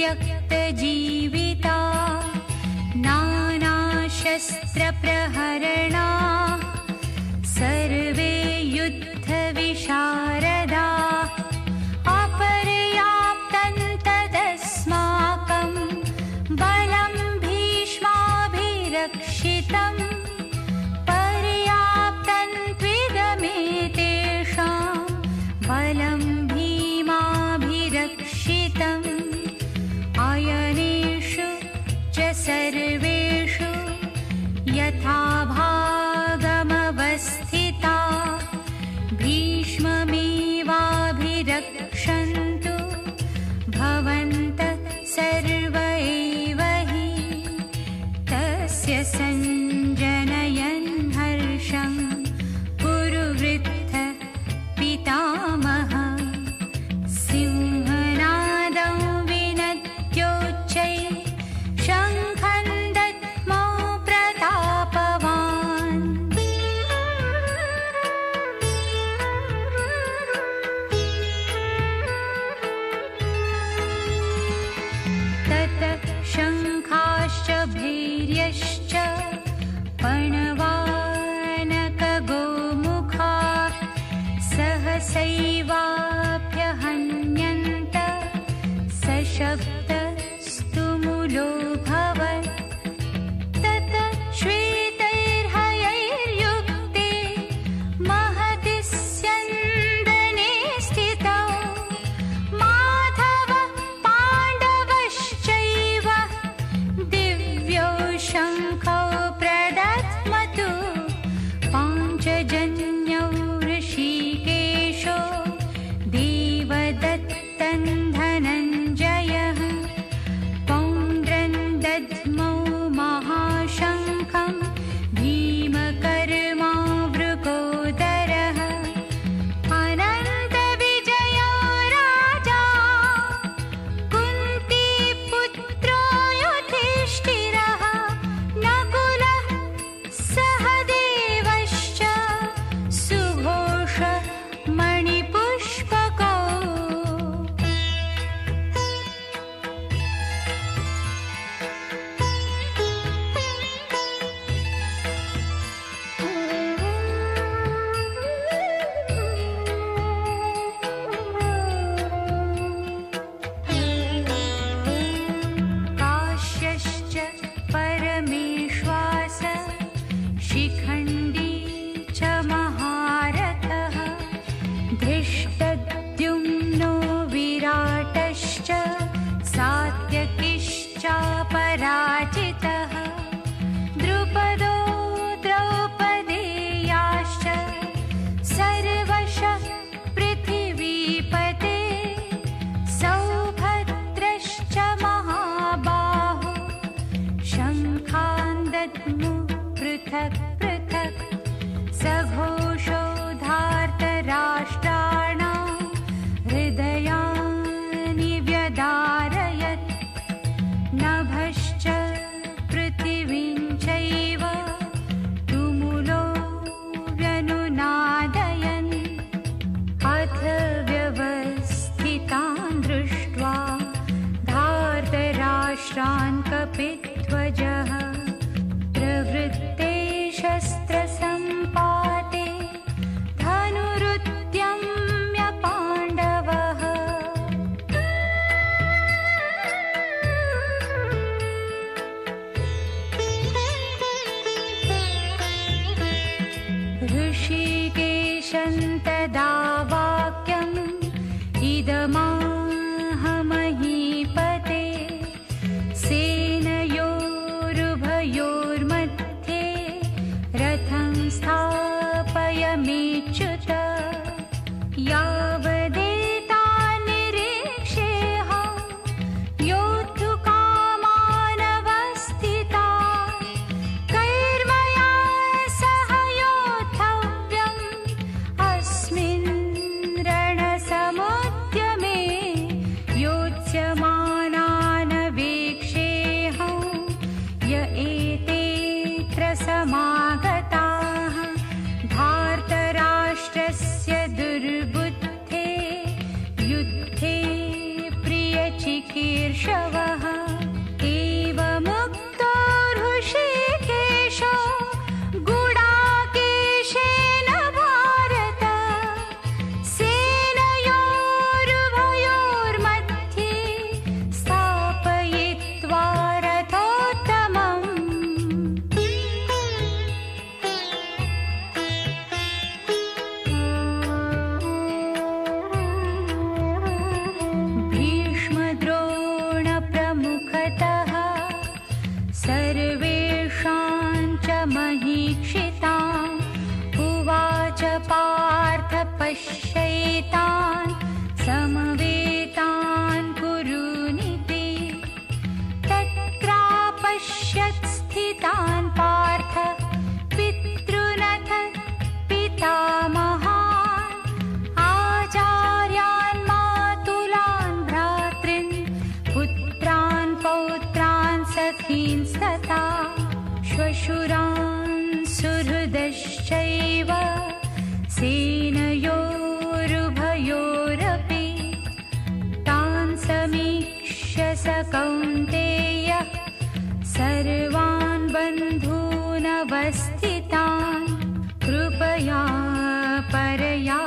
क्या रत्नु पृथक पृथक् सभो ी प्रियचिकीर्षवः। पार्थ पश्यैतान् समवेतान् कुरूनि तत्रा पश्यत् स्थितान् पार्थ पितृनथ पिता महान् आचार्यान् मातुलान् भ्रातॄन् पुत्रान् पौत्रान् सखीन् सता। श्वशुरान् सुहृदश्चै सेनयोरुभयोरपि तान् समीक्ष्य स कौन्तेय सर्वान् बन्धूनवस्थितान् कृपया परया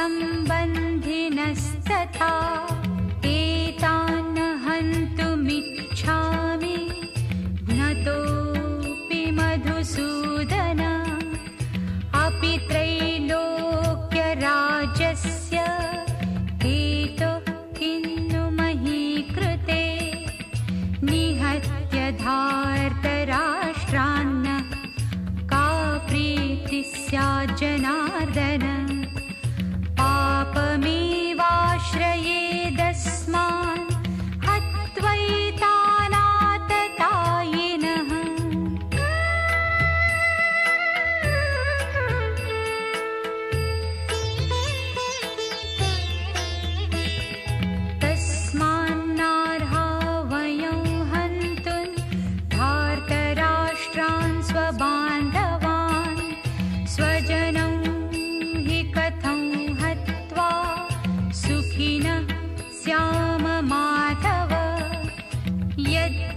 सम्बन्धिनस्तथा एतान् हन्तुमिच्छामि तोऽपि मधुसूदन। अपि तैलोक्यराजस्य एत किन्तु महीकृते निहत्य धार्तराष्ट्रान्न का प्रीतिस्याजनार्दन।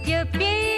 your beauty.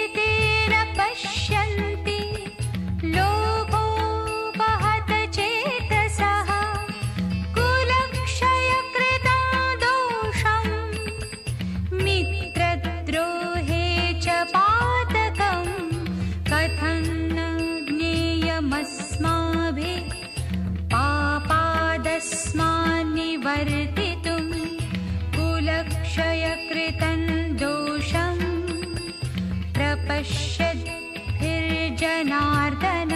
जनार्दन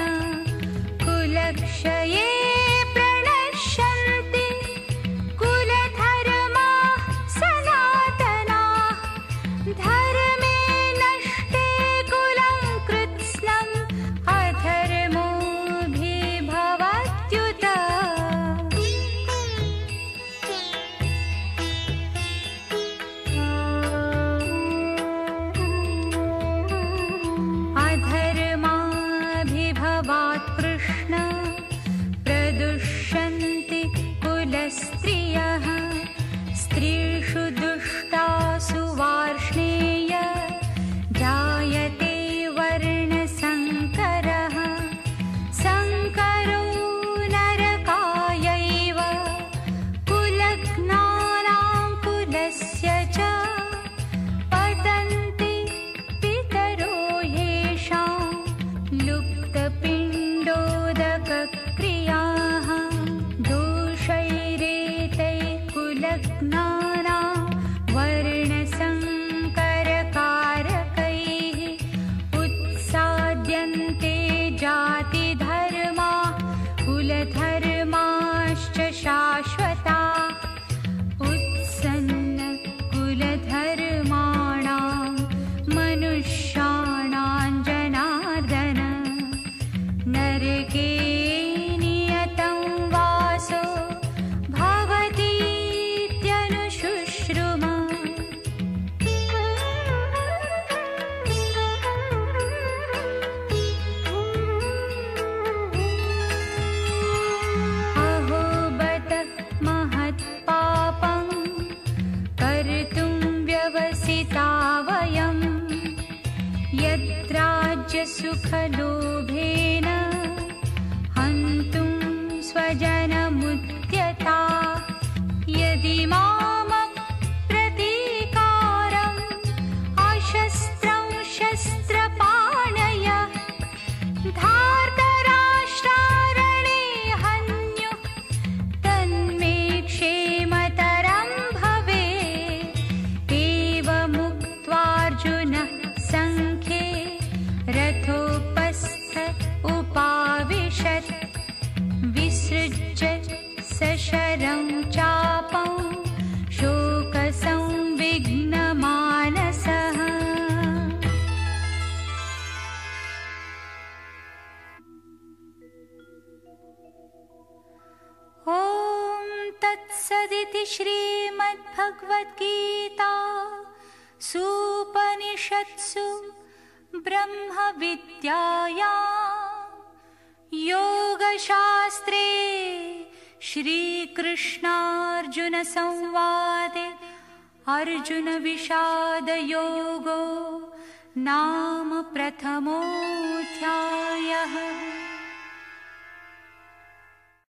कुलक्षये No. श्रीमद्भगवद्गीता सूपनिषत्सु ब्रह्मविद्याया योगशास्त्रे श्रीकृष्णार्जुनसंवादे अर्जुनविषादयोगो नाम प्रथमोऽध्यायः।